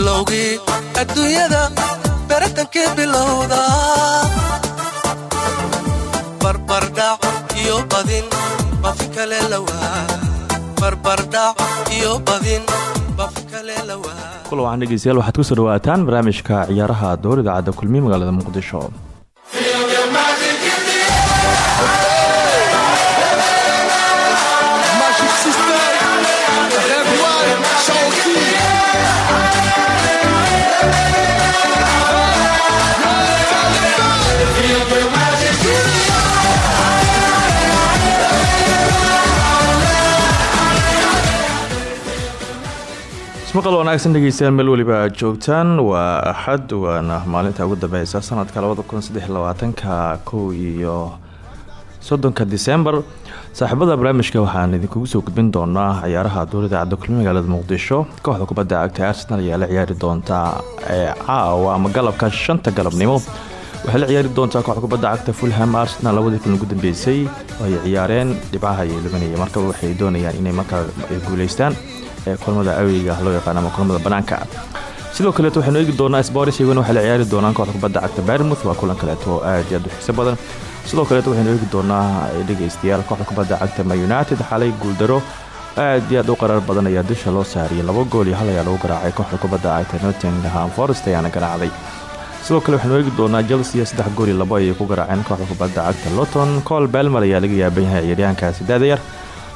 bilowgii adduunyada baratankii bilowda. Barbardhac iyo badin baafin kale lawaa barbardhac iyo badin baafin kale lawaa kula waxaan dhegeystayaal waxaad ku soo dhawaataan barnaamijka ciyaaraha door idaacadda kulmiye magaalada muqdisho ismaqal wanaagsan dhegeystayaal meel weliba joogtaan. Waa axad waana maalinta ugu dambeysa sanadka labada kun saddex labaatanka kow iyo soddonka saaxiibada barnaamijka waxaan idinkugu soo gudbin doonaa ciyaaraha dowladda cadda kulmi magaalada muqdisho. Kooxda kubadda cagta arsenal ayaa la ciyaari doontaa caawa ama galabka shanta galabnimo. Waxay la ciyaari doontaa kooxda kubadda cagta fulham arsenal labadii kun ugu dambeysay. Ay ciyaareen dhibcaha ay libanaya markaba waxay doonayaan inay markaa guuleystaan kulmada aweyga loo yaqaan ama kulmada banaanka. Sidoo kaleeto waxaynu eegi doonaa iyaguna waxay la ciyaari doonaan kooxda kubadda cagta barmouth waa kulan kaleeto oo aad iyo aad u xiiso badan. Sidoo kaleeto waxaynu eegi doonaa dhegeystayaal kooxda kubadda cagta ma united. Xalay guuldaro aad iyo aad u qarar badan ayaa dusha loo saariyay. Laba gool iyo hal ayaa lagu garaacay kooxda kubadda cagta nottingham forest ayaana garaacday. Sidoo kale waxaynu eegi doonaa chelsea saddex gool iyo labo ayay ku garaaceen kooxda kubadda cagta loton col belmer ayaa laga yaaban yahay ciyaaryahankaasi daadayar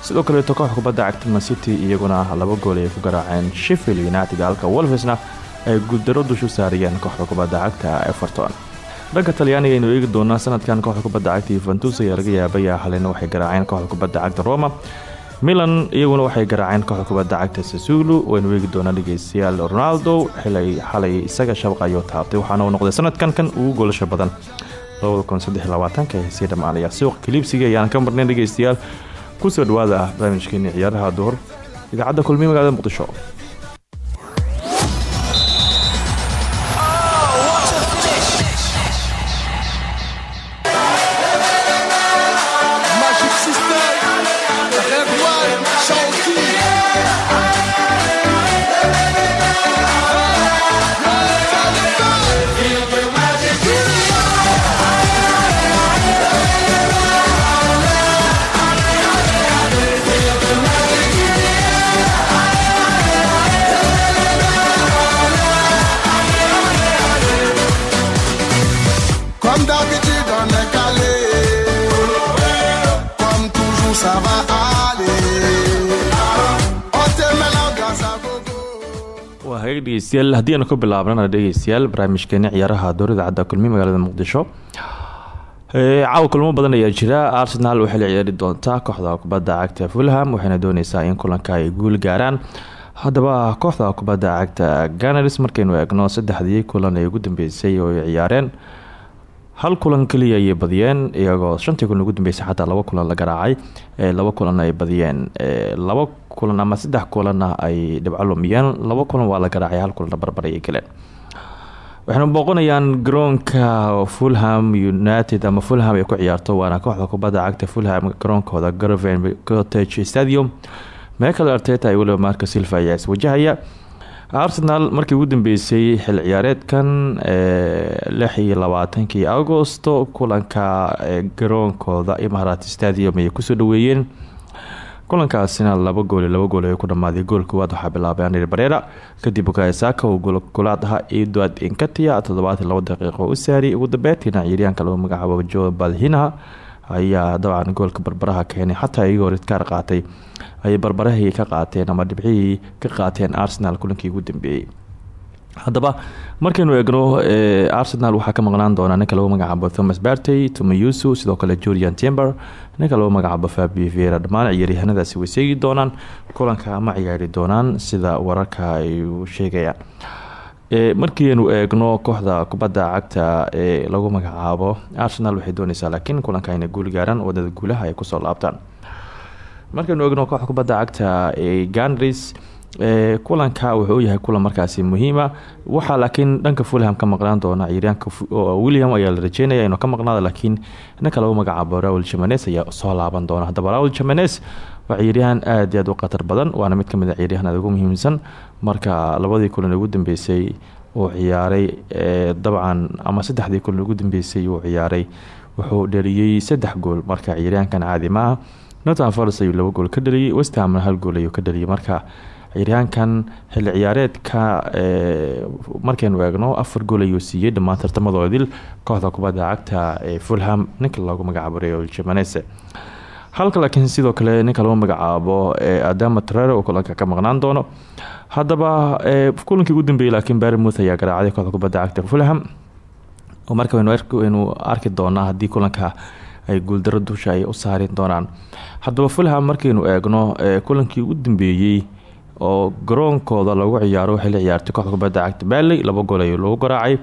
sidoo kaleeto kooxda kubadda cagta mancity iyaguna laba gool ayay ku garaaceen sheffield united halka wolfesna ay guuldaro dushu saariyeen kooxda kubadda cagta everton. Dhanka talyaaniga aynu eegi doonaa sanadkan kooxda kubadda cagta yuventus ayaa laga yaabaya xalina waxay garaaceen kooxda kubadda cagta roma. Milan iyaguna waxay garaaceen kooxda kubadda cagta sasulu waynu eegi doonaa dhegeystayaal ronaldo xilay xalay isaga shabaq ayuu taabtay. Waxaana uu noqday sanadkan kan ugu goolasha badan. Sii dhammaanaya suuq kaliibsiga ayaan ka marnayn dhegeystayaal ku soo dhawaada ah barnaamijkeeni ciyaaraha duhur idaacadda kulmiye magaalada muqdisho dhegeystayaal haddii aanu ka bilaabnana dhegeystayaal barnaamijkeeni ciyaaraha dowladda cadda kulmiye magaalada muqdisho. Caawa kulmo badan ayaa jira. Arsenal waxay la ciyaari doontaa kooxda kubadda cagta fulham waxayna dooneysaa in kulanka ay guul gaaraan. Haddaba kooxda kubadda cagta ganars markaynu eegno saddexdii kulan ee ugu dambeysay oo ay ciyaareen hal kulan keliya ayay badiyeen iyagoo shantii kulan ugu dambeysay xataa laba kulan la garaacay laba kulan ay badiyeen ee laba kulan ama saddex kulanna ay dhibco lumiyeen laba kulan waa la garaacay hal kulanna barbar ayay galeen. Waxayna booqanayaan garoonka fulham united ama fulham ay ku ciyaarto waana kooxda kubadda cagta fulham garoonkooda garven cottage stadium. Michael arteta iyo weliba marco silva ayaa iswajahaya arsenal markii ugu dambeysay xil ciyaareedkan lix iyo labaatankii agosto kulanka garoonkooda imarat stadium ayay ku soo dhaweeyeen kulankaasina laba gool laba gool ay ku dhamaaday. Gool koowaad waxaa bilaabay anir bareera kadib bukaysaka uu golaad ahaa edward inkatia toddobaatan labo daqiiqo u saariyay ugu dambeyntiina ciyaaryahanka lagu magacaabo jo balhinaha ayaa dabcan goolka barbaraha keenay xataa iyagoo ridkaar qaatay. Ayay barbarahii ka qaateen ama dhibcihii ka qaateen arsenal kulankii ugu dambeeyey haddaba markaynu eegno arsenal waxaa ka maqnaan doonaa ninka lagu magacaabo thomas bartey tomayusu sidoo kale julian timber ninka lagu magacaabo fabi viera dhammaan ciyaaryahanadaasi way seegi doonaan kulanka ma ciyaari doonaan sida wararka ay sheegayaan markiinu eegno kooxda kubadda cagta ee lagu magacaabo arsenal waxay dooneysaa laakiin kulanka inay guul gaaraan waddada guulaha ay ku soo laabtaan. Markaynu eegno kooxda kubadda cagta ee ganris kulanka wuxuu yahay kulan markaasi muhiima. Waxaa laakiin dhanka fulham ka maqnaan doona ciyaaryaanka william ayaa la rajeynaya inuu ka maqnaado laakiin ninka lagu magacaabo raul jamanes ayaa soo laaban doona. Haddaba raul jamanes waa ciyaaryahan aad aad u khatar badan waana mid ka mid a ciyaaryahanada ugu muhiimsan. Marka labadii kulan ugu dambeysay uu ciyaaray dabcan ama saddexdii kulan ugu dambeysay uu ciyaaray wuxuu dhaliyey saddex gool. Marka ciyaaryahankan caadi northern forest ayuu laba gool ka dhaliyey westhamna hal gool ayuu ka dhaliyay. Marka ciyaaryahankan xilli ciyaareedka markaynu eegno afar gool ayuu siiyey dhammaan tartamadoodil kooxda kubadda cagta ee fulham ninka loogu magacaabo reol jamanese halka laakiin sidoo kale ninka lagu magacaabo adama trere oo kulanka ka maqnaan doono. Haddaba kulankii ugu dambeeyey laakiin barmouth ayaa garaacday kooxda kubadda cagta fulham. Marka waynu arki doonaa haddii kulanka ay guuldaro dusha ay u saari doonaan. Haddaba fulham markaynu eegno kulankii ugu dambeeyey oo garoonkooda lagu ciyaaro waxay la ciyaartay kubadda cagta baley laba gool ayuu lagu garaacay.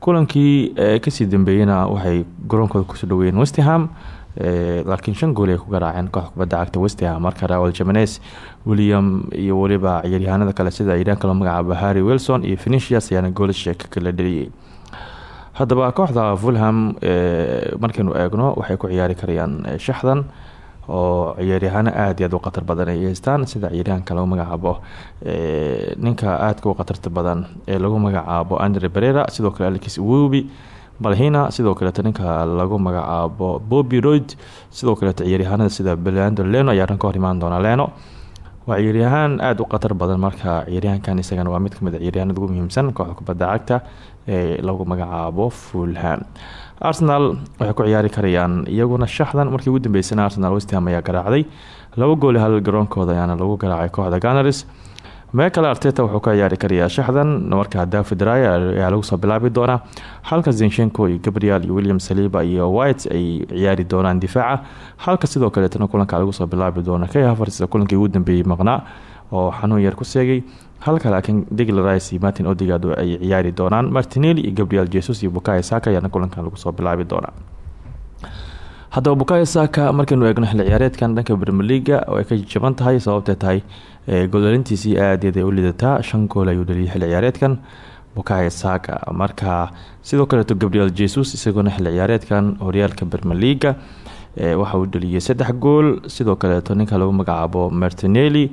Kulankii ka sii dambeeyena waxay garoonkooda ku soo dhaweeyeen westham laakiin shan gool ay ku garaaceen kooxda kubadda cagta westham marka raul jamanes william iyo weliba ciyaaryahanada kale sida iiraanka loo magacaabo harry wilson iyo venicius ayaana goolasha ka kala dhaliyay. Haddaba kooxda fulham markaynu eegno waxay ku ciyaari karayaan shaxdan oo ciyaaryahaano aada iyo aad u khatar badan ay haystaan sida ciyaaryahanka lagu magacaabo ninka aadka u khatarta badan ee lagu magacaabo andre berera sidoo kale alix wobi balhina sidoo kaleeto ninka lagu magacaabo bobby royd sidoo kaleeto ciyaaryahanada sida belando leno ayaa dhan ka doona leno. Waa ciyaaryahaan aada u khatar badan marka ciyaaryahankan isagana waa mid ka mid a ciyaaryahanada ugu muhiimsan kooxda kubadda cagta ee lagu magacaabo fulham. Arsenal waxay ku ciyaari karayaan iyaguna shaxdan. Markii ugu dambeysana arsenal westham ayaa garaacday. Laba gooli hal garoonkooda ayaana lagu garaacay kooxda ganars meekale arteta wuxuu ka ciyaari karayaa shaxdan markaa david ray ayaa lagu soo bilaabi doonaa. Halka zinshenko iyo gabriel iyo william saliba iyo white ay ciyaari doonaan difaaca. Halka sidoo kaleetana kulanka lagu soo bilaabi doona k havers kulankii ugu dambeeyey maqnaa oo xanuun yar ku seegay. Halka laakiin digl rice iyo martin odigad ay ciyaari doonaan. Martinelli iyo gabriel jesus iyo bukayo saka ayaana kulankan lagu soo bilaabi doonaa. Haddaba bukayo saka markaynu eegno xilli ciyaareedkan dhanka brmeliga oo ay ka jaban tahay sababtay tahay goodalintiisii aadaed ay u lidataa shan gool ayuu dhaliyay xilli ciyaareedkan bukayo saka marka sidoo kaleeto gabriel jesus isagoona xilli ciyaareedkan horyaalka brmeliga waxa uu dhaliyay saddex gool. Sidoo kaleeto ninka lagu magacaabo martinelli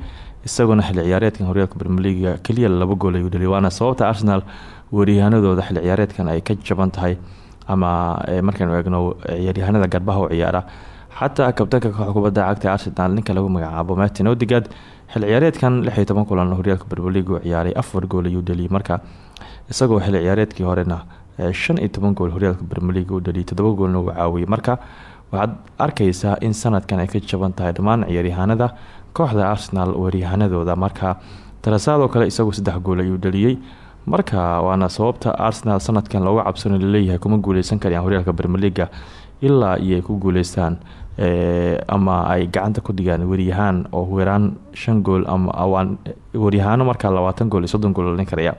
isagoona xilli ciyaareedkan horyaalka brmeliga keliya laba gool ayuu dhaliyay waana sababta arsenal weeryahanadooda xilli ciyaareedkan ay ka jaban tahay ama markaynu eegno ciyaaryahanada garbaha u ciyaara. Xataa kabtanka kubadda cagta arsenal ninka lagu magacaabo martin odigad xilli ciyaareedkan lix iyo toban kulan horyaalka brmeliga u ciyaaray afar gool ayuu dhaliyay. Marka isagoo xilli ciyaareedkii horena shan iyo toban gool horyaalka brmeliga u dhaliyay todoba goolna uu caawiyay. Marka waxaad arkaysaa in sanadkan ay ka jaban tahay dhammaan ciyaaryahanada kooxda arsenal weeryahanadooda marka tarasaadoo kale isagu saddex gool ayuu dhaliyey marka waana sababta arsenal sanadkan looga cabsano la leeyahay kuma guuleysan karayaan horyaalka brmeliga ilaa iyo ay ku guuleystaan ama ay gacanta ku dhigaan weryahaan oo weeraan shan gool ama weryahaano markaa labaatan gool iyo soddon gool dhalin karaya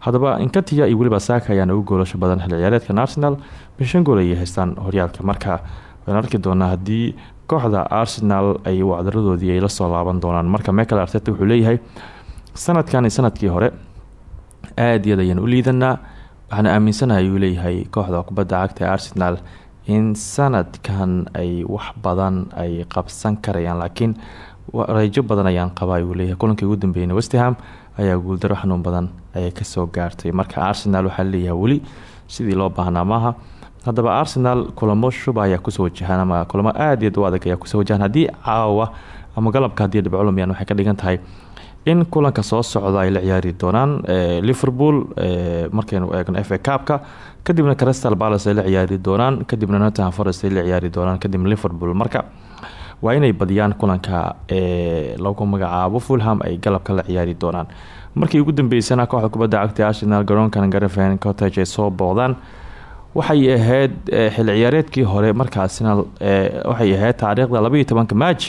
haddaba inkatia iyo weliba saaka ayaana ugu goolasho badan xilli arsenal bishan gool ayay haystaan horyaalka. Marka waan arki doonaa haddii kooxda arsenal ay wacdaradoodii ay la soo laaban doonaan. Marka mekel arteta wuxuu leeyahay sanadkan sannadkii hore aada iyad ayaan u liidanaa waxaana aaminsanahay uu leeyahay kooxda kubadda cagta arsenal in sanadkan ay wax badan ay qabsan karayaan laakiin rajo badan ayaan qabaa uu leeyahay. Kulankii ugu dambeeyna westham ayaa guuldaro xanuun badan ayay ka soo gaartay. Marka arsenal waxaa leeyahay weli sidii loo baahnaa maaha. Haddaba arsenal kulamo shuba ayaa ku soo wajahaan ama kulamo aada iyaad u adag ayaa ku soo wajahaan haddii caawa ama galabka haddii dhibcolumyan waxay ka dhigan tahay in kulanka soo socda ay la ciyaari doonaan liverpool markaynu eegno f a cabka kadibna crystal palace ay la ciyaari doonaan kadibna nottingham forest ay la ciyaari doonaan kadibna liverpool. Marka waa inay badiyaan kulanka ee lagu magacaabo fulham ay galabka la ciyaari doonaan. Markii ugu dambeysana kooxda kubadda cagta arsenal garoonkan garafen cottage ay soo booqdaan waxay ahayd xilli ciyaareedkii hore marka arsenal waxay ahayd taariikhda labaiyo tobanka maaj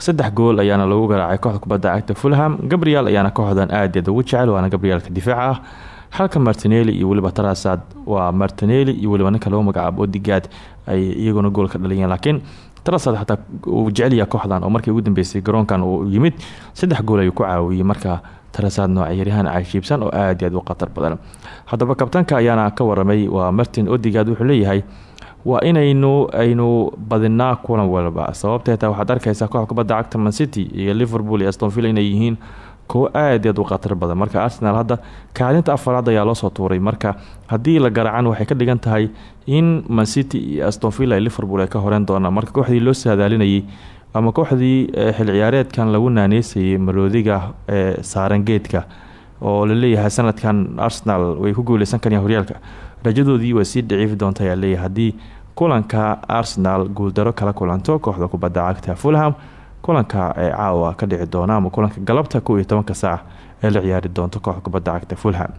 saddex gool ayaana lagu garaacay kooxda kubadda cagta fulham. Gabriel ayaana kooxdan aadaed ugu jecel waana gabrielka difaaca ah. Halka martineli iyo weliba tarasad waa martineli iyo weliba ninka lagu magacaabo odigaad ay iyaguna gool ka dhaliyeen laakiin tarasad xataa uu jecelyaha kooxdan oo markii ugu dambeysay garoonkan uu yimid saddex gool ayuu ku caawiyey marka tarasaad nooc ciyaaryahaan cajiibsan oo aad aad u khatar badan. Haddaba kabtanka ayaana ka waramay waa martin odigaad wuxuu leeyahay waa inaynu aynu badinaa kulan walba. Sababteeta waxaad arkaysaa koox kubadda cagta mancity iyo liverpool iyo astonville inay yihiin kuwo aad aad u badan. Marka arsenal hadda kaalinta afaraad ayaa loosoo tuuray. Marka haddii la garacan waxay ka dhigan tahay in mancity iyo astonville ay liverpool ay ka horeen doonaan. Marka kooxdii loo saadaalinayay ama kooxdii xil ciyaareedkan lagu naaneysayay maroodiga ee saaran geedka oo la leeyahay sanadkan arsenal way ku guuleysan karayaan horyaalka rajadoodii waa sii daciifi doonta ayaa leeyahay haddii kulanka arsenal guuldaro kala kulanto kooxda kubadda cagta fulham kulanka ee caawa ka dhici doona ama kulanka galabta kow iyo tobanka saac ee la ciyaari doonto kooxda kubadda cagta fulham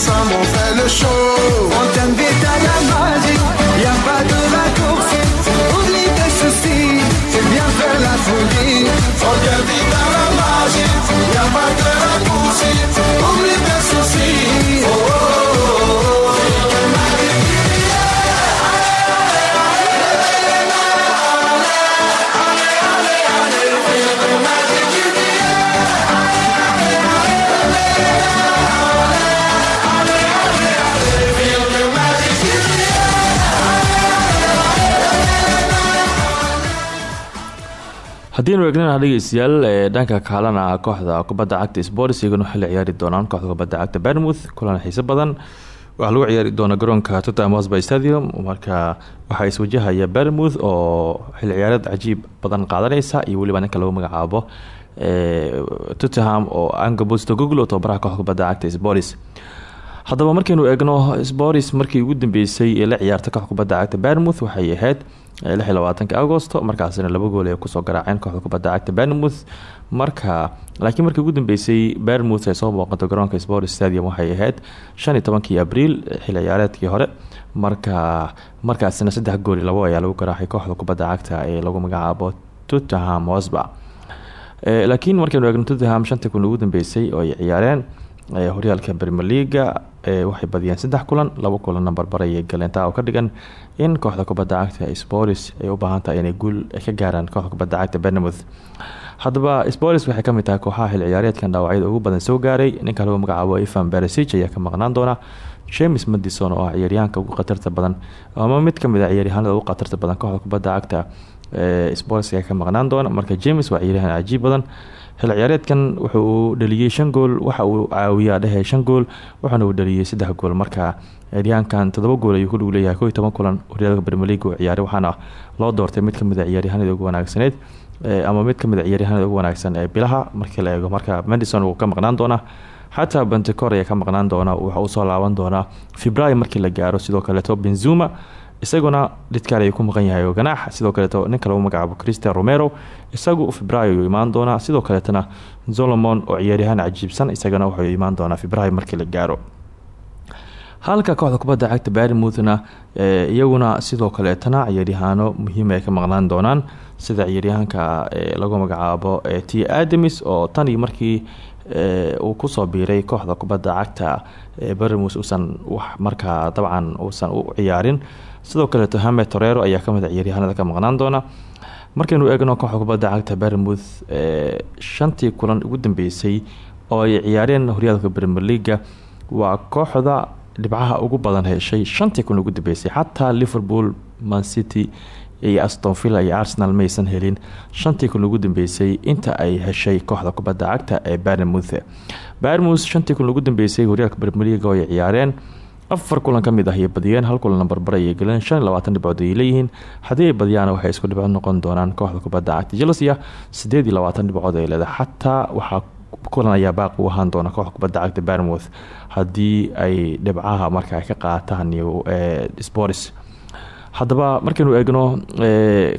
Tous haddiinu eegnana dhegeystayaal ee dhanka kaalana kooxda kubadda cagta sports iyaguna waxay la ciyaari doonaan kooxda kubadda cagta bermouth kulan xiise badan. Waxaa lagu ciyaari doona garoonka tottenham hotspur stadium marka waxaa iswajahaya bermouth oo xil ciyaareed cajiib badan qaadaneysa iyo weliba ninka lagu magacaabo tottenham oo angabusto goglo tobabaraha kooxda cagta sports haddaba markaynu eegno sports markii ugu dambeysay ee la ciyaarta kooxda cagta bermouth waxay ahayd labaatanka agosto markaasina laba gool ay ku soo garaaceen kooxda kubadda cagta bermouth marka laakiin markii ugu dambeysay bermouth ay soo booqato garoonka sport stadium waxay ahayd shan iyo tobankii abriil xilli ciyaareedkii hore. Marka markaasina saddex gool iyo labo ayaa lagu garaacay kooxda kubadda cagta ee lagu magacaabo tottenham hosba laakiin markaynu eegno tottenham shantii kun ugu dambeysay oo ay ciyaareen horyaalka premier leaga waxay badiyeen saddex kulan laba kulanna barbarayay galeen. Taa oo ka dhigan in kooxda kubadda cagta sports ay u baahan tahay inay guul ka gaaraan kooxda kubadda cagta bernemouth haddaba sports waxay ka mid tahay kooxaha xil ciyaareedkan dhaawacyada ugu badan soo gaaray. Ninka lagu magacaabo evan beresig ayaa ka maqnaan doona. James madison oo ah ciyaaryahanka ugu khatarta badan ama mid ka mid a ciyaaryahanada ugu khatarta badan kooxda kubadda cagta sports ayaa ka maqnaan doona. Marka james waa ciyaaryahan cajiib badan xil ciyaareedkan wuxuu uu dhaliyey shan gool waxa uu caawiyaa dhehe shan gool waxaana uu dhaliyey saddex gool. Marka ciyaaryahankan toddoba gool ayuu kudhug leeyahay ko iyo toban kulan horyaalka bermelig uu ciyaaray waxaana loo doortay mid ka mid a ciyaaryahanada ugu wanaagsaneyd ama mid ka mid a ciyaaryahanada ugu wanaagsan ee bilaha markii la eego. Marka madison wuu ka maqnaan doonaa xataa bentecor ayaa ka maqnaan doona waxa uu soo laaban doonaa february markii la gaaro. Sidoo kaleeto benzuma isaguna lidkaal ayuu ku maqan yahay oo ganaax sidoo kaleeto ninka lagu magacaabo christian romero isagu february ayuu imaan doonaa sidoo kaleetana solomon oo ciyaaryahaan cajiibsan isagana wuxuu imaan doonaa february markii la gaaro. Halka kooxda kubadda cagta barmouthna iyaguna sidoo kaleetana ciyaaryahaano muhiim ay ka maqnaan doonaan sida ciyaaryahaanka lagu magacaabo t. Adamis oo tanii markii uu ku soo biiray kooxda kubadda cagta barmouth uusan wax markaa dabcan uusan u ciyaarin sidoo kaleeto hamed torero ayaa ka mid a ciyaaryahanada ka maqnaan doona. Markaynu eegno kooxda kubadda cagta bermouth shantii kulan ugu dambeysay oo ay ciyaareen horyaalka premier leaga waa kooxda dhibcaha ugu badan heshay shantii kulan ugu dambeysay. Xataa liverpool man city iyo astonvilla iyo arsenal maysan helin shantii kulan ugu dambeysay inta ay heshay kooxda kubadda cagta ee bermouth bermouth shantii kulan ugu dambeysay horyaalka premier leaga oo ay ciyaareen afar kulan ka mid ah ayay badiyeen hal kulanna barbar ayay galeen shan iyo labaatan dhibcood ayay ay badiyaana waxay isku dhibco noqon doonaan kooxda kubadda cagta chelsea sideed iyo dhibcood ay leedahay. Xataa waxaa kulan ayaa baaq u ahaan doona kooxda kubadda cagta bermouth haddii ay dhibcaha marka ay ka qaataan iyo sports haddaba markaynu eegno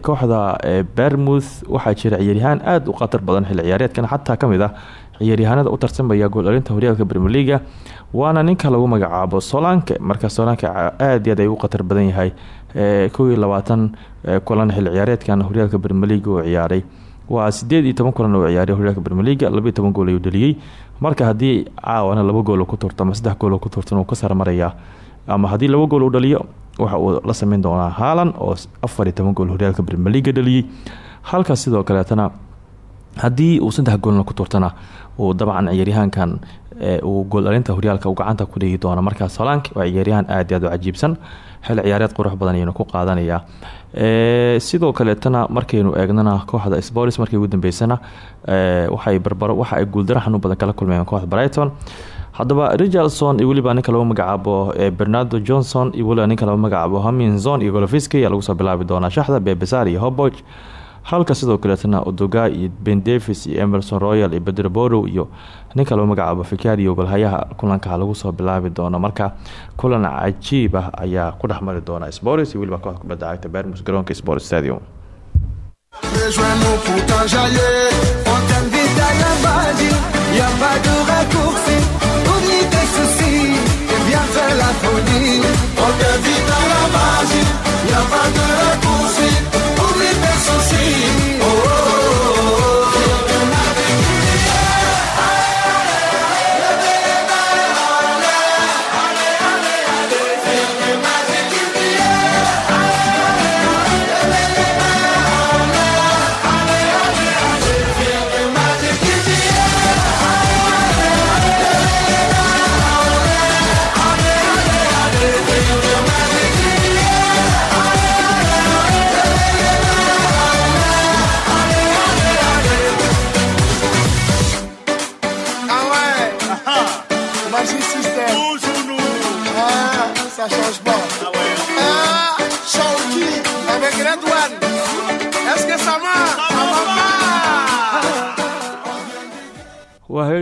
kooxda bermouth waxaa jira ciyaaryahaan aada u khatar badan xilli ciyaareedkan. Xataa ka mid ah ciyaaryahaanada u tartamaya gool dhalinta horyaalka premier leaga waana ninka lagu magacaabo solanke. Marka solanke aad iy aad ay u khatar badan yahay. Kow iyo labaatan kulan xilli ciyaareedkan horyaalka leaga uu ciyaaray. Waa sideed iyo toban kulan uu ciyaaray horyaalka premier leaga labaiyo toban gool ayuu dhaliyey marka haddii caawana laba gool ku turto ama saddex gool ku turtan uu ka sarmarayaa ama haddii laba gool uu dhaliyo waxa uu la sameyn doonaa haalan oo afar iyo toban gool horyaalka leaga dhaliyey halka sidoo kaleetana haddii uu saddex goolna ku turtana uu dabcan ciyaaryahaankan uu gool dhalinta horyaalka uu gacanta ku dhigi doono. Markaas holank waa ciyaaryahaan aad aad u cajiibsan xil ciyaareed qurux badan ayaynu ku qaadanayaa sidoo kaleetana markaynu eegnana kooxda sports markii ugu dambeysana waxay barbaro waxa ay guuldaro xanuun badan kala kulmeen kooxda brighton. Haddaba richardson iyo weliba ninka lagu magacaabo bernardo johnson iyo weliba ninka magacaabo haminzon iyo golofiski ayaa lagu soo bilaabi doonaa shaxda bebesar iyo hoboch halka sidoo kaleetana odoga iyo ben davis iyo emerson royal iyo bedro borow iyo ninka lagu magacaabo fikario golhayaha kulanka lagu soo bilaabi doono. Marka kulan cajiib ah ayaa ku dhex mari doona sports. Weliba kooxda kubadda cagta bermus garoonka sport stadium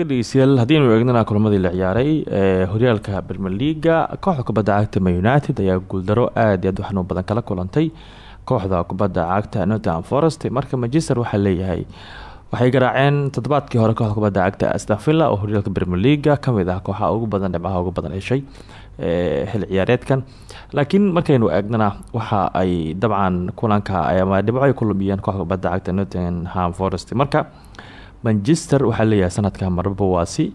dhegeystayaal haddiinu eegnana kulamadii la ciyaaray ee horyaalka premier leaga kooxda kubadda cagta man united ayaa guuldaro aad iyo aad u xanuun badan kala kulantay. Kooxda kubadda cagta nottingham forest marka manchester waxaa leeyahay waxay garaaceen toddobaadkii hore kooxda kubadda cagta astafilla oo horyaalka premier leaga ka mid ah kooxaha ugu badan dhibcaha ugu badan heshay xil ciyaareedkan. Laakiin markaynu eegnana waxa ay dabcan kulanka ama dhibco ay kooxda kubadda cagta nottingham forest. Marka manchester waxaa leeyahay sanadka marba waasi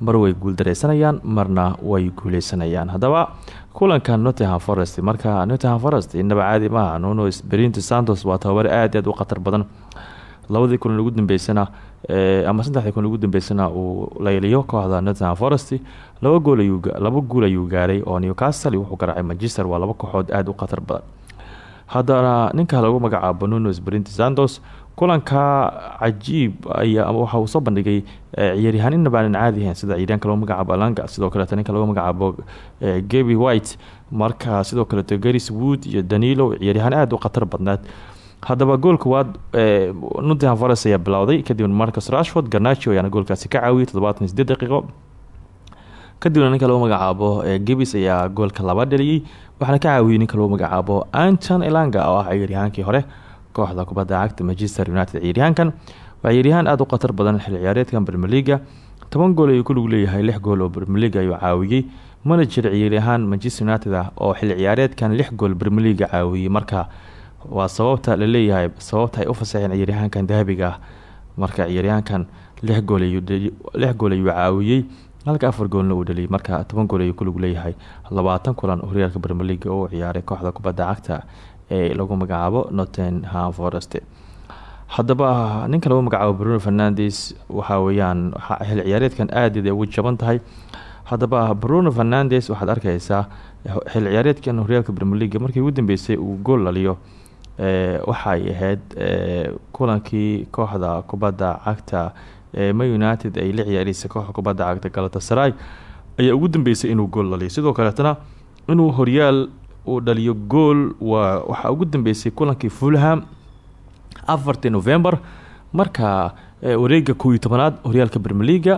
mar way guuldareysanayaan marna way guuleysanayaan haddaba kulanka nottingham forest marka nottingham forest inaba caadi maaha. Nuno sprinto santos waa tababare aad aad u khatar badan. Labadii kulan ugu dambeysana ama saddexdii kulan ugu dambeysana uu layliyo kooxda nottingham forest. Laba gool ayuu laba guul ayuu gaaray oo newcastle wuxuu garaacay. Manchester waa laba kooxood aada u khatar badan. Haddana ninka lagu magacaabo nuno sprinto santos kulanka cajiib ayaa waxa uu soo bandhigay ciyaaryahaan inaba aanan caadi ahayn sida ciyaaryaanka lagu magacaabo alanga sidoo kaleeta ninka lagu magacaabo gaby white marka sidoo kaleeto garis wood iyo danilo ciyaaryahaan aada u khatar badnaad haddaba goolka waad nottingham forest ayaa bilowday kadibna marcus rashford garnacho ayaana goolkaasi ka caawiyay toddobaatan sideed daqiiqo. Kadibna ninka lagu magacaabo gebis ayaa goolka laba dhaliyey waxaana ka caawiyey ninka lagu magacaabo anton elanga oo ah ciyaaryahankii hore kooxda kubadda cagta manchester united ciyaaryahankan. Waa ciyaaryahaan aada u khatar badan xil ciyaareedkan leaga toban gool ayuu ku lug leeyahay lix gool oo leaga ayuu caawiyey. Mana jira ciyaaryahaan manchester united ah oo xil ciyaareedkan lix gool leaga caawiyey. Marka waa sababta la leeyahay sababta ay u fasaxeen ciyaaryahaankan dahabiga ah. Marka ciyaaryahankan lix gool lix gool ayuu caawiyey. Halka afar goolna uu dhaliyay marka toban gool ayuu ku lug leeyahay. Labaatan kulan horyaalka leaga oo ciyaaray kooxda kubadda cagta ee lagu magacaabo nottingham forest. Haddaba ninka lagu magacaabo bruno fernandes waxaa weeyaan xil ciyaareedkan aadaed ay ugu jaban tahay. Haddaba bruno fernandes waxaad arkeysaa xil ciyaareedkan horyaalka premier leaga markii ugu dambeysay uu gool laliyo waxay ahayd kulankii kooxda kubadda cagta ee ma united ay la ciyaareysa kooxda kubadda cagta galatasaray ayaa ugu dambeysay inuu gool dhaliyo sidoo kaleetana inuu horyaal uu dhaliyo gool waa waxaa ugu dambeysay kulankii fulham afartii november marka wareega kow iyo tobanaad horyaalka premier leaga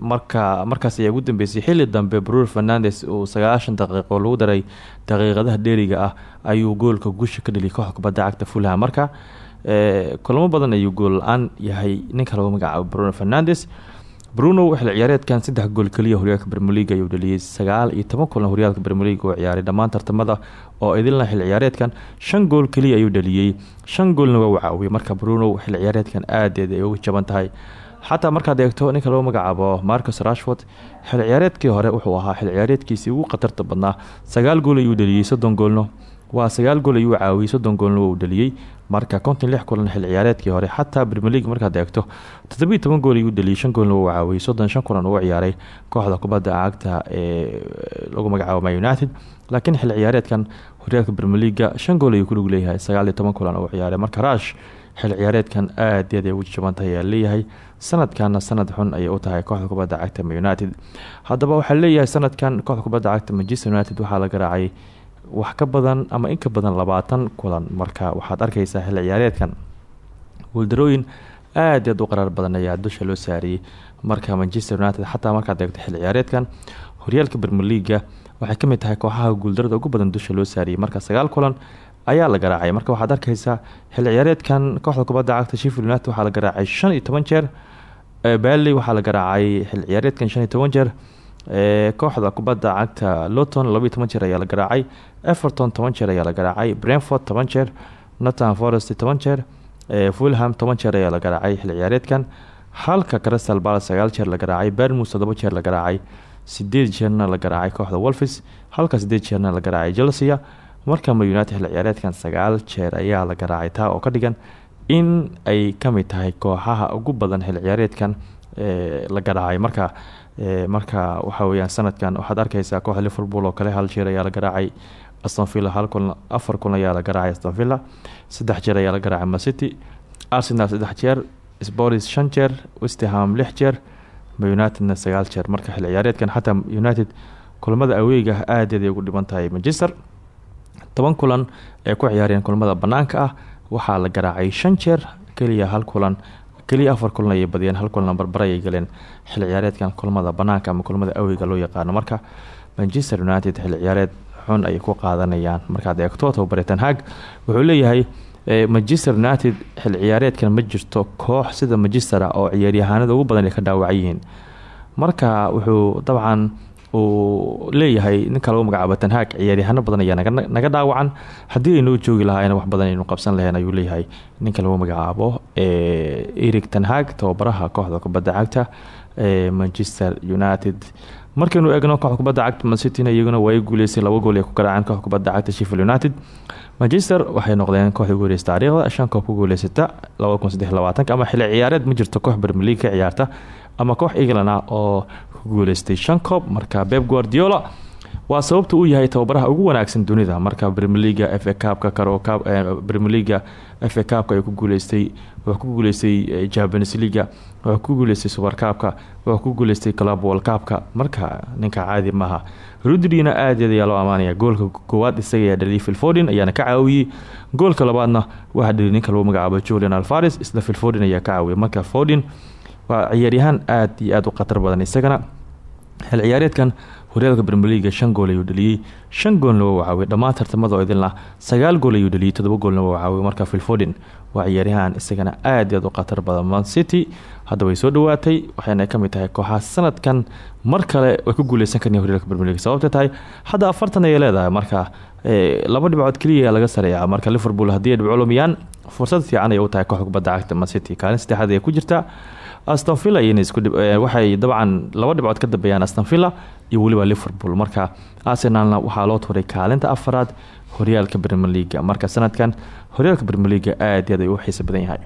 marka markaas ayaa ugu dambeysay. Xili dambe bruno fernandes uu sagaashan daqiiqo lagu daray daqiiqadaha dheeriga ah ayuu goolka gusha ka dhaliyay kooxda kubadda cagta fulham. Marka kulamo badan ayuu gool la'aan yahay. Ninka lagu magacaabo bruno fernandes bruno xil ciyaareedkan saddex gool keliya horyaalka brmelig ayuu dhaliyay. Sagaal iyo toban kulan horyaalka brmelig oo ciyaaray dhammaan tartamada oo idilna xil ciyaareedkan shan gool keliya ayuu dhaliyey shan goolna waa wacaawiyay marka bruno xil ciyaareedkan aadeed ay uga jaban tahay. Xataa markaad eegto ninka lagu magacaabo marcus rashford xil ciyaareedkii hore wuxuu ahaa xil ciyaareedkiisii ugu khatarta badnaa. Sagaal gool ayuu dhaliyey soddon goolno waa sagaal gool ayuu caawiyey soddon goolna uu dhaliyey marka konton lix kulan xil ciyaareedkii hore xataa premier league markaad eegto toddobiiy toban gool ayuu dhaliyay shan uu caawiyey soddon shan kulan uu ciyaaray kooxda kubadda cagta ee lagu magacaabo ma united. Laakiin xil ciyaareedkan horyaalka premier leaga shan gool ayuu kulug leeyahay sagaal iyo toban kulan uu ciyaaray. Marka rash xil ciyaareedkan aad aad ay ugu jabantahay ayaa leeyahay sanadkana sanad xun ayay u tahay kooxda kubadda cagta ma united. Haddaba waxaa leeyahay sanadkan kooxda kubadda cagta manchester united waxaa la garaacay wax ka badan ama in ka badan labaatan kulan. Marka waxaad arkeysaa xil ciyaareedkan guuldarooyin aad aad u qaraar badan ayaa dusha loo saariyey. Marka manchester united xataa markaad eegto xil ciyaareedkan horyaalka bermer leaga waxay ka mid tahay kooxaha guuldarada ugu badan dusha loo saariyey. Marka sagaal kulan ayaa la garaacay. Marka waxaad arkeysaa xil ciyaareedkan kooxda kubadda cagta sheffield united waxaa la garaacay shan iyo toban jeer bally waxaa la garaacay xil ciyaareedkan shan iyo toban jeer kooxda kubadda cagta loton labaiyo toban jeer ayaa la garaacay everton toban jeer ayaa la garaacay brentford toban jeer northern forest toban jeer fulham toban jeer ayaa la garaacay xil ciyaareedkan. Halka crystal bal sagaal jeer la garaacay bermus todoba jeer la garaacay sideed jeerna la garaacay kooxda wolfis halka sideed jeerna la garaacay chelsea. Markama united xil ciyaareedkan sagaal jeer ayaa la garaacay taa oo ka dhigan in ay ka mid tahay kooxaha ugu badan xil ciyaareedkan la garaacay. Marka marka waxaa weyaan sanadkan waxaad arkeysaa kooxda liverpool oo kale hal jeer ayaa la garaacay astonvilla afar kulan ayaa la garaacay astonvilla saddex jeer ayaa la garaacay macity arsenal saddex jeer sporis shan jeer westham lix jeer unitedna sagaal jeer. Marka xil ciyaareedkan xataa united kulamada aweega aadeed ay ugu dhiban manchester. Toban kulan ee ku ciyaareen kulamada banaanka ah waxaa la garaacay shan jeer keliya hal kulan keliya afar kulan ayay badiyeen hal kulan barbara ayay galeen. Xil ciyaareedkan kulamada banaanka ama kulamada aweyga loo yaqaano. Marka manchester united xil ciyaareed xun ayay ku qaadanayaan. Markaad eegto tababaretan hag wuxuu leeyahay manchester united xil ciyaareedkan ma jirto koox sida manchester oo ciyaaryahaanada ugu badan ay ka dhaawacan marka wuxuu dabcan uu leeyahay ninka lagu magacaabo tanhaag ciyaaryahaano badan ayaa naga dhaawacan. Haddii aynoo joogi lahaayeen wax badan aynu qabsan laheen ayuu leeyahay ninka lagu magacaabo eric tanhaag tababaraha kooxda kubadda cagta ee manchester united. Markaynu eegno kooxda kubadda cagta mancityn iyaguna waa guuleystay laba gool ay ku garaaceen kooxda cagta sheffield united. Manchester waxay noqdeen kooxda guuleysta taariikhda shan koob ku guuleysata ama xili ciyaareed ma jirto koox bermelig ka ciyaarta ama koox england ah oo ku guuleystay shan koob marka beb guardiola waa sababta uu yahay tababaraha ugu wanaagsan dunida. Marka brmeliga f a cabka brmeliga f a cabka ay ku guuleystay wuxuu ku guuleystay jabanes leaga wuxuu ku guuleystay subarkaabka wuxuu ku guuleystay club walkaabka marka ninka caadi maaha rudrina aadeed ayaa loo amaanaya. Goolka koowaad isaga ayaa dhaliyay filfordin ayaana ka caawiyey goolka labaadna waxaa dhaliyay magacaabo julian alfaris isla filfordin ayaa ka caawiyay. Marka fordin waa ciyaaryahaan aad iyo aad u khatar badan. Isagana xil ciyaareedkan horyaalka brmeliga shan gool ayuu dhaliyey shan goolna waa wacaawiyey dhammaan tartamada oo idilna sagaal gool ayuu dhaliyey todoba goolna waa wacaawiyey marka filfordin waa ciyaaryahaan isagana aad iyo aad u khatar badan. Man city hadda way soo dhawaatay waxayna ka mid tahay kooxaha sanadkan. Mar way ku guuleysan karn horyaalka brmelig sababta tahay hadda afartan ayay leedahay. Marka laba dhibcood keliya laga sareeya marka liverpool haddii ay dhibco lumiyaan fursad fiican ayay u tahay kooxda kubadda cagta kaalin saddexaad ayay ku jirtaa astonvilla waxay dabcan laba dhibcood ka dambeeyaan astonvilla iyo weliba liverpool. Marka arsenalna waxaa loo tuuray kaalinta afaraad horyaalka brmer leaga marka sanadkan horyaalka brmer leaga aad aad ay u xiisa badan yahay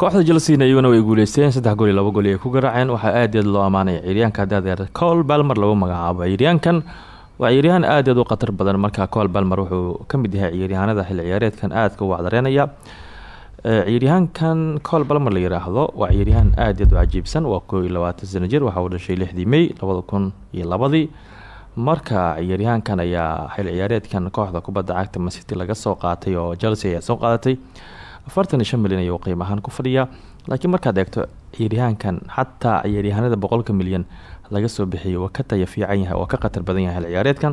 kooxda chelsena iyaguna way guuleysteen saddex gool iyo laba gool ay ku garaaceen. Waxaa aad aad loo amaanaya ciiryaanka dadeer col balmer lagu magacaabo ciiryaankan waa ciyaaryahaan aad aad u khatar badan marka col balmer wuxuu ka mid yahay ciyaaryahanada xilli ciyaareedkan aadka u wacdareynaya. Ciyaaryahaankan col balmer la yiraahdo waa ciyaaryahaan aad aad u cajiibsan waa koo iyo labaatan jir waxa uu dhashay lixdii may labada kun iyo labadii. Marka ciyaaryahaankan ayaa xilli ciyaareedkan kooxda kubadda cagta masity laga soo qaatay oo chelsea ayaa soo qaadatay afartan iyo shan milyan ayuu qiim ahaan ku fadhiyaa. Laakiin markaad eegto ciyaaryahaankan xataa ciyaaryahanada boqolka milyan laga soo bixiyay waa ka taya fiican yahay oo ka khatar badan yahay ciyaareedkan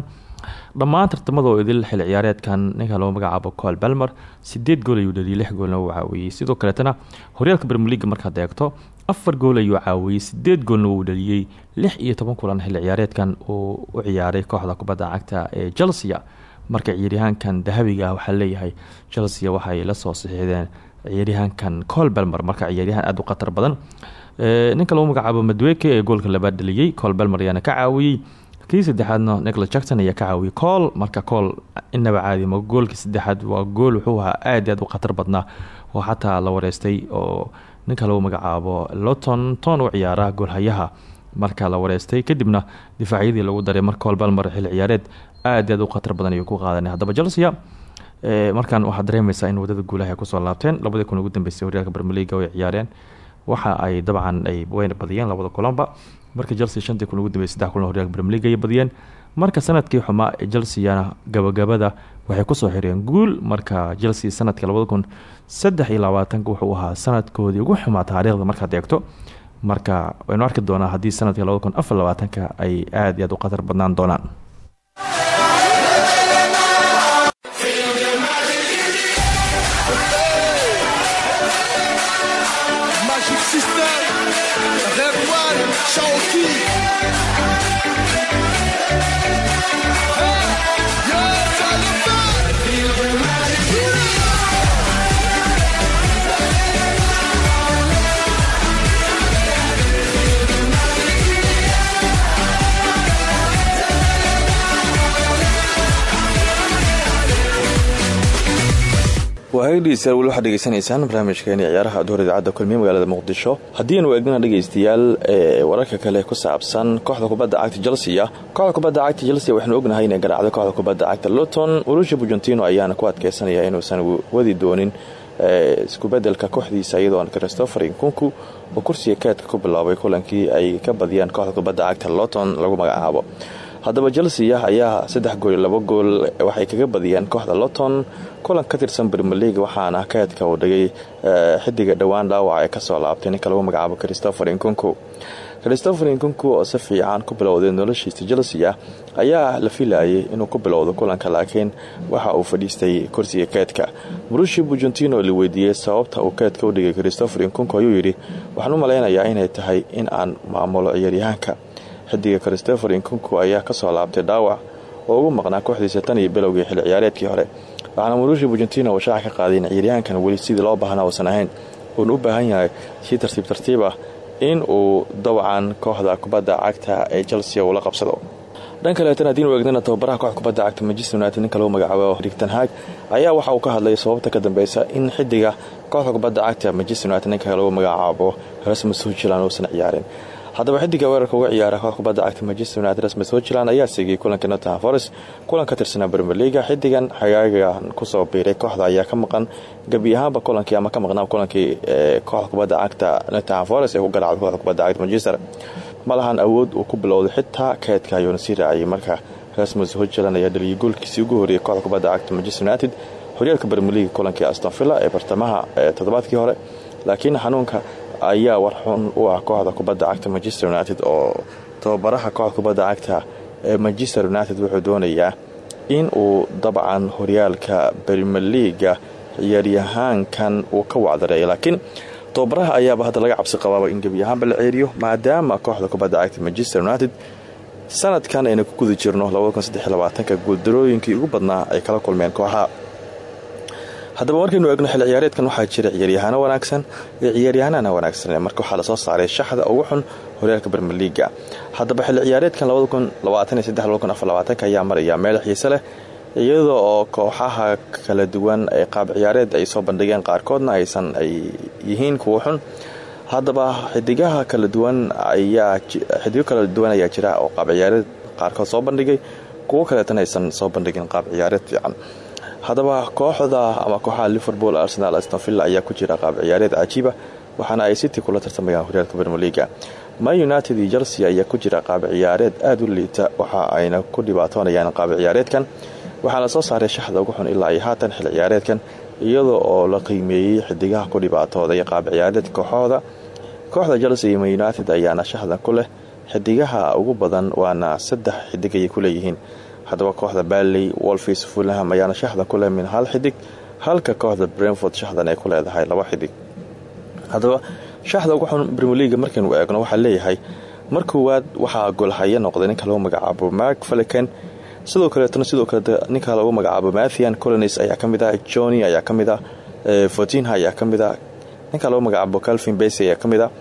dhammaan tartamada oo idil xil ciyaareedkan ninka lagu magacaabo col balmer sideed gool ayuu dhaliyay lix goolna uu caawiyey sidoo kaleetana horyaalka brmer leaga markaad eegto afar gool ayuu caawiyey sideed goolna uu dhaliyey lix iyo toban kulan xil ciyaareedkan uu u ciyaaray kooxda kubadda cagta ee chelsea marka ciyaaryahaankan dahabiga ah waxaa leeyahay chelsea waxay la soo saxiixdeen ciyaaryahaankan col belmer. Marka ciyaaryahaan aada u khatar badan ninka lagu magacaabo madweke ee goolka labaad dhaliyey col belmer ayaana ka caawiyey kii saddexaadna nicolas jackson ayaa ka caawiyey col marka col inaba caadi ma goolkii saddexaad waa gool wuxuu ahaa aad aad u khatar badnaa. Oo xataa la wareystay oo ninka lagu magacaabo loton ton u ciyaara goolhayaha marka la wareystay kadibna difaacyadii lagu daray mar col belmer xil ciyaareed aad aad u khatar badan ayuu ku qaadanay. Haddaba chelsea markan waxaad dareemaysaa in waddada guulaha ay ku soo laabteen. Labadii kun ugu dambeysay horyaalka bermeliga way ciyaareen. Waxa ay dabcan ay wayna badiyeen labada kulanba. Marka chelsea shantii kun ugu dambeysay saddex kulan horyaalka bermeliga ayay badiyeen. Marka sannadkii xumaa ee chelseana gabagabada waxay ku soo xireen guul. Marka chelsea sanadka labada kun saddex iyo labaatanka wuxuu ahaa sanadkoodii ugu xumaa taariikhda markaad eegto marka waynu arki doonaa haddii sanadka labada kun afar labaatanka ay aada iyo aad u khatar badnaan doonaan waahagdhegeystayaal weli waxaad dhegeysanaysaan barnaamijkeeni ciyaaraha door idaacadda kulmiye magaalada muqdisho. Haddiinu eegnana dhegeystayaal ee wararka kale ku saabsan kooxda kubadda cagta chelsea kooxda kubadda cagta chelsea waxaynu ognahay inay garaacday kooxda kubadda cagta luton. Urusha bujentino ayaana ku adkeysanaya inuusan wadi doonin iskubedelka kooxdiisa iyadoo christopher inkunku oo kursiga kaadka ku bilaabay kulankii ay ka badiyaan kooxda kubadda cagta luton lagu magacaabo haddaba chelsea ayaa saddex gool labo gool waxay kaga badiyeen kooxda luton. Kulan ka tirsan brmer league waxaana kaadka uu dhigay xidiga dhowaan dhaawaca ee ka soo laabtay. Ninka lagu magacaabo christopher inkunku christopher inkunku oo si fiican ku bilowday noloshiisa chelsea ayaa la filayay inuu ku bilowdo kulanka laakiin waxa uu fadhiistay kursiga keedka murushi bujentino la weydiiyey sababta uu keedka u dhigay christopher inkunku ayuu yidhi waxaan u malaynayaa inay tahay in aan maamulo ciyaaryahaanka xidiga christopher inkunku ayaa ka soo laabtay dhaawac oo ugu maqnaa kooxdiisa tan iyo bilowgii xilli ciyaareedkii hore. Waxaana murushi bujentino uu shaaca ka qaaday in ciyaaryahankan weli sidii loo baahna uusan ahayn. Uuna u baahan yahay si tartiib tartiib ah in uu dawcan kooxda kubadda cagta ee chelsea uu la qabsado. Dhan kaleetan haddiinu eegnana tababaraha kooxda kubadda cagta manchester united ninka lagu magacaabo rigtan haag ayaa waxa uu ka hadlay sababta ka dambeysa in xidiga kooxda kubadda cagta manchester united ninka lagu magacaabo rasmus hujilan uusan ciyaarin haddaba xidiga weerarka uga ciyaara koox kubadda cagta manchester united rasmus hojland ayaa siigay kulanka nottingham forest. Kulan ka premier leaga xidigan xagaagan ku soo biiray kooxda ayaa ka maqan gebi ahaanba kulankii ama ka maqnaa kulankii kooxda kubadda cagta nottingham forest ee ku garaacday kooxda kubadda cagta manchester. Malahan awood uu ku bilowday xitaa keedka ayuuna sii raaciyay marka rasmus hojland ayaa dhaliyay goolkiisii ugu horreeyay kooxda kubadda cagta manchester united horyaalka premier league kulankii aston villa ee bartamaha toddobaadkii hore. Laakiin xanuunka ayaa warxun u ah kooxda kubadda cagta manchester united oo tababaraha kooxda kubadda cagta ee manchester united wuxuu doonayaa in uu dabcan horyaalka premier leaga ciyaaryahaankan uu ka wacdareeya laakiin tababaraha ayaaba hadda laga cabsi qabaaba in gebi ahaanba la ceeriyo maadaama kooxda kubadda cagta manchester united sanadkan ayna ku guda jirno guuldarooyinkii ugu badnaa ay kala kulmeen kooxaha haddaba markaynu eegno xil ciyaareedkan waxaa jira ciyaaryahaano wanaagsan iyo ciyaaryahanana wanaagsan. Marka waxaa la soo saaray shaxda ugu xun horyaalka bermeliga haddaba xil ciyaareedkan ayaa maraya meel xiise leh iyada oo kooxaha kala duwan ee qaab ciyaareed ay soo bandhigeen qaarkoodna aysan ay yihiin kuwa xun. Haddaba xidigaha kala duwan ayaa xidigo kala duwan ayaa jira oo qaab ciyaareed qaarkood soo bandhigay kuwo kaleetana aysan soo bandhigin qaab ciyaareed fiican haddaba kooxda ama kooxaha liverpool arsenal astonvilla ayaa ku jira qaab ciyaareed cajiiba waxaana ay city kula tartamayaan horyaalka bermeliga man united iyo chelsea ayaa ku jira qaab ciyaareed aada u liita waxa ayna ku dhibaatoonayaan qaab ciyaareedkan. Waxaana soo saaray shaxda ugu xun ilaa iyo haatan xil ciyaareedkan iyada oo la qiimeeyey xidigaha ku dhibaatooday qaab ciyaareed kooxooda. Kooxda chelsea iyo man united ayaana shaxdan ku leh xidigaha ugu badan waana saddex xidig ku leeyihiin haddaba kooxda barley wolfis fulham ayaana shaxda ku leh min hal xidig. Halka kooxda brentford shaxdan ay ku leedahay laba xidig. Haddaba shaxda ugu xun brmeliga markaynu eegno waxaa leeyahay mar koowaad waxaa golhaya noqday ninka lagu magacaabo mark faliken sidoo kaleetna sidoo kale ninka lagu magacaabo mathian colonis ayaa ka mid ah johnny ayaa ka mid ah fortinha ayaa ka mid ah ninka lagu magacaabo calvin base ayaa ka mid ah.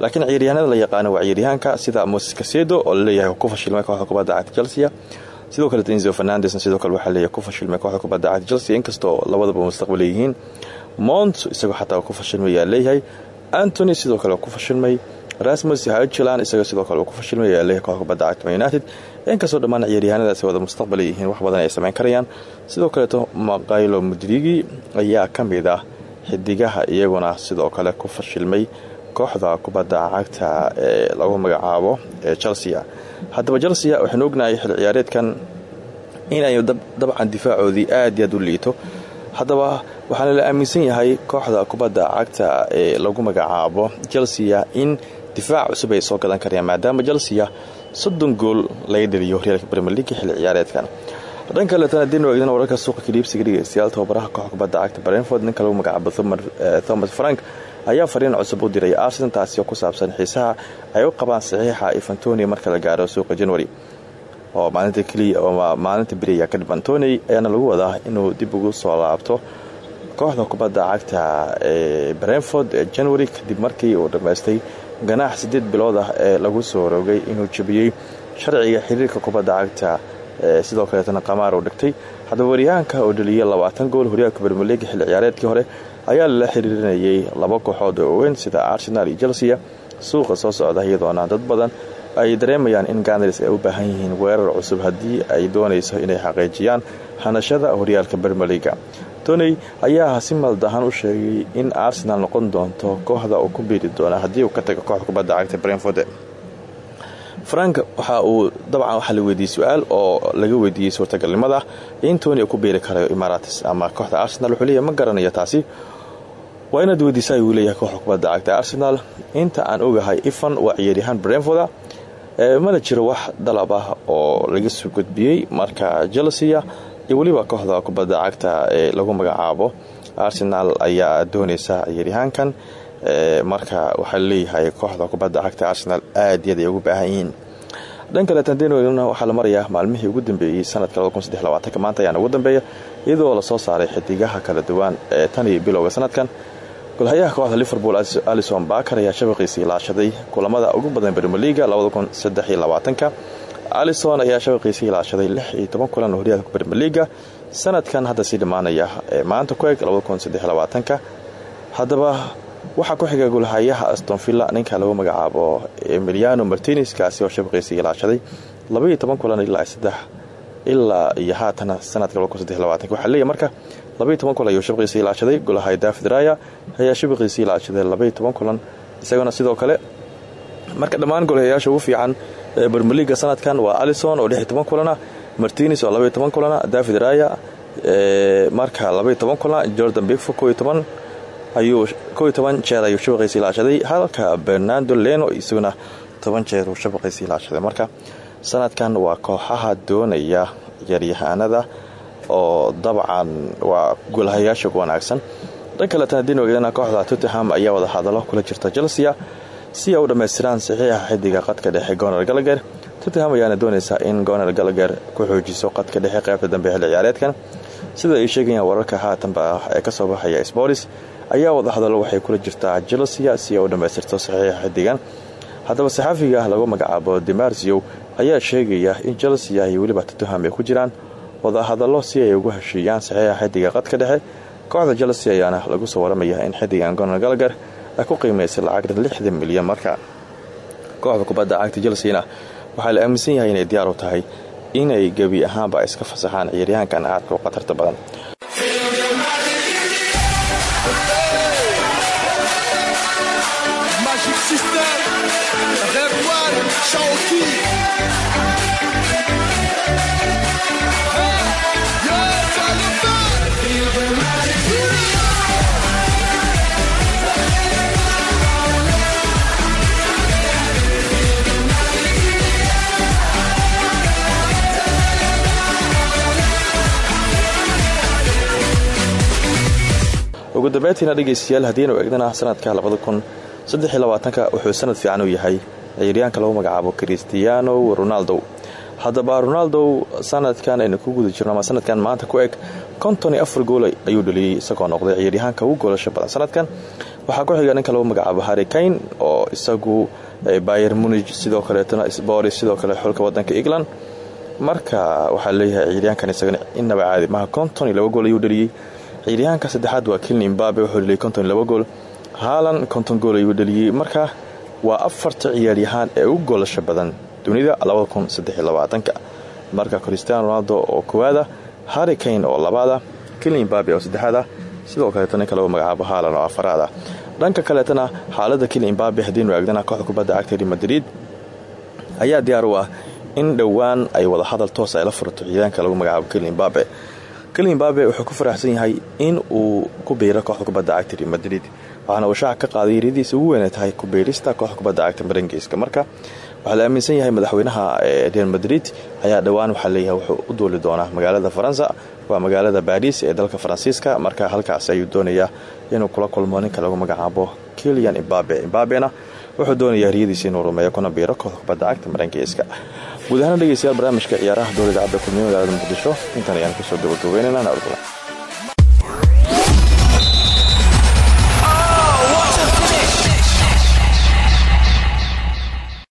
Laakiin ciyaaryahanada la yaqaano waa ciyaaryahaanka sida moses casedo oo la leeyahay ku fashilmay kooxda kubadda cagta chelsea sidoo kale enzo fernandes sidoo kale waxaa leeyahay ku fashilmay kooxda kubadda cagta chelsea inkastoo labadaba mustaqbal leeyihiin mont isagoo xataa ku fashilmay leeyahay. Antony sidoo kale ku fashilmay rasmus hajlan isaga sidoo kale ku fashilmay leeyahay kooxda kubadda cagta united. Inkastoo dhammaan ciyaaryahanadaasi wada mustaqbal yihiin wax badan ay samayn karayaan. Sidoo kaleeto maqaylo mudrigi ayaa ka mid ah xidigaha iyaguna sidoo kale ku fashilmay kooxda kubadda cagta ee lagu magacaabo chelsea haddaba chelsea waxaynu ognahay xil ciyaareedkan inay dabcan difaacoodii aad iyo aad u liito. Haddaba waxaana la aaminsan yahay kooxda kubadda cagta ee lagu magacaabo chelsea in difaac cusub ay soo gadan karayaan maadaama chelsea soddon gool laga dheliyo horyaalka brmer leaga xilli ciyaareedkan. Dhan kaleetana dinu eegdana wararka suuqa kaliibsiga dhegeystayaal tababaraha kooxda kubadda cagta brentford ninka lagu magacaabo thomas frank ayaa fariin cusub u diray. Arsenal taasi oo ku saabsan xiisaha ay u qabaan saxiixa ifantoni marka la gaaro suuqa january. Oo maalinta keliya oo maalinta beri ayaa ka dhib antony ayaana lagu wadaa inuu dib ugu soo laabto kooxda kubadda cagta ee brentford ee january kadib markii uu dhammaystay ganaax sideed bilood ah ee lagu soo rogay inuu jabiyey sharciga xiriirka kubadda cagta sidoo kaleetana qamaar uu dhigtay. Haddaba waryahaanka oo dhaliyay labaatan gool horyaalka bermeliga xilli ciyaareedkii hore ayaa lala xiriirinayay laba kooxood oo weyn sida arsenal iyo chelsea suuqa soo socda iyadoona dad badan ay dareemayaan in ganars ay u baahan yihiin weerar cusub haddii ay doonayso inay xaqiijiyaan hanashada horyaalka bermeliga toney ayaa si maldahan u sheegay in arsenal noqon doonto kooxda uu ku biiri doona haddii uu ka tago kooxda kubadda cagta brentford frank waxa uu dabcan waxaa la weydiiyey su'aal oo laga weydiiyey suurtagalnimada. In uu ku biiri karayo imarates ama kooxda arsenal wuxuu ma garanayo taasi. Waa inaad weydiisa ayuu leeyahay kooxda kubadda cagta arsenal. Inta aan ogahay ifan waa ciyaaryahaan brentforda. Mana jiro wax dalab ah oo laga soo gudbiyey marka chelsea iyo weliba kooxda kubadda cagta ee lagu magacaabo. Arsenal ayaa doonaysa ciyaaryahaankan marka waxaa leeyahay kooxda kubadda cagta arsenal aad iyad ay ugu baahan yihiin. Dhan kale tandenona la marayaa maalmihii ugu dambeeyey sanadka maanta ayaana ugu dambeeya iyadoo la soo saaray xidigaha kala duwan ee tan iyo bilowga sanadkan. Golhayaha kooxda liverpool alison bakar ayaa shabaqiisii ilaashaday kulamada ugu badan bermeliga alison ayaa shabaqiisii ilaashaday kulan oo horyaalka bermeliga sanadkan hadda sii dhammaanaya maanta ku eg haddaba waxaa ku xiga gulhayaha astonvilla ninka lagu magacaabo emiliano martines kaasi oo shabqiisa ilaashaday labaiyo kulan ilaa saddex ilaa iyo haatana sanadka waxaa leeyahy marka labaiyo toban kulan ayuu shabqiisa ilaashaday. Gulahay david raya ayaa shabqiisa ilaashaday labaiyo toban kulan isagana sidoo kale marka dhammaan golhayaasha ugu fiican bermeliga sanadkan waa alison oo lixiyo toban kulana martines oo labaiyo toban kulana david raya marka labaiyo toban kulan jordan bigfo kooiyo ayuu kooiyo toban jeer ayuu shabqiisa ilaashaday. Halka bernardo leno isaguna toban jeer uu shabqiisa ilaashaday. Marka sanadkan waa kooxaha doonaya yaryahaanada oo dabcan waa gulahayaasha wanaagsan. Dhan kaleetana diinogedana kooxda tottenham ayaa wada hadalo kula jirta chelsea si ay u dhammaystiraan saxiixa xidiga qadka dhexe goner galager tottenham ayaana doonaysaa in goner galager ku xoojiso qadka dhexe qaybta dambe xilli ciyaareedkan. Sida ay sheegayaan wararka haatanba ee ka soo baxaya spolis ayaa wada hadalo waxay kula jirtaa chelsea si ay u dhammaystirto saxiixa xidigan haddaba saxaafiga lagu magacaabo dimarsio ayaa sheegaya in chelsea iyo weliba tottenham ay ku jiraan. Wadahadallo si ay ugu heshiiyaan saxiixa xidiga qadka dhexe kooxda chelsea ayaana lagu soo waramaya in xidigan goner galager ay ku qiimaysay lacag lixdan milyan marka. Kooxda kubadda cagta chelseana waxaa la aaminsan yahay inay diyaar u tahay inay gebi ahaanba iska fasaxaan ciyaaryahankan aadka u khatarta badan ugu dambeyntiina dhegeystayaal haddiinu eegdana sanadka labadakunsaddexiyolabaatanka wuxuu sanad fiican u yahay. Ciyaaryaanka lagu magacaabo christiano ronaldo. Haddaba ronaldo sanadkan aynu ku guda jirno ama sanadkan maanta ku eg konton afar gool ayuu dhaliyey isagoo noqday ciyaaryahaanka ugu goolasha badan. Sanadkan waxaa ku xiga ninka lagu magacaabo harry kane oo isagu bayer munig sidoo kaleetana sporis sidoo kale xulka wadanka england. Marka waxaa leeyahay ciyaaryahankan isagana inaba caadi maha konton laba gool ayuu dhaliyey ciyaaryahaanka saddexaad waa kilin imbabe wuxuu dhaliyay konton laba gool. Haalan konton gool ayuu dhaliyey marka waa afarta ciyaaryahaan ee ugu goolasha badan dunida marka christiano ronaldo oo koowaada harry kane oo labaada kilin imbabe oo saddexaada sidoo kaleeto ninka lagu magacaabo haalan oo afaraada dhanka kaleetana xaalada kilin imbabe haddiinu eegdana kooxda kubadda cagta real madrid ayaa diyaar u ah in dhowaan ay wada hadal toos ay la furato ciidaanka lagu magacaabo kilin imbabe kilin imbabe wuxuu ku faraxsan yahay in uu ku biiro kooxda kubadda cagta madrid waxaana uu shaaca ka qaaday yaridiisa ugu weynay tahay ku kooxda kubadda cagta marengeyska marka waxaa la aaminsan yahay madaxweynaha real madrid ayaa dhowaan waxaa leeyahay wuxuu u duuli doonaa magaalada faransa. Waa magaalada baris ee dalka faransiiska. Marka halkaas ayuu doonayaa inuu kula kulmo ninka lagu magacaabo kilian imbabe imbabena wuxuu doonayaa riyadiisa inuu rumeeyo kuna biiro kooxda kubadda cagta marengeyska guud ahaan dhegeystayaal barnaamijka ciyaaraha dowladda cabda kulmiye magaalada muqdisho intan ayaan ku soo gabagabeynayna naargula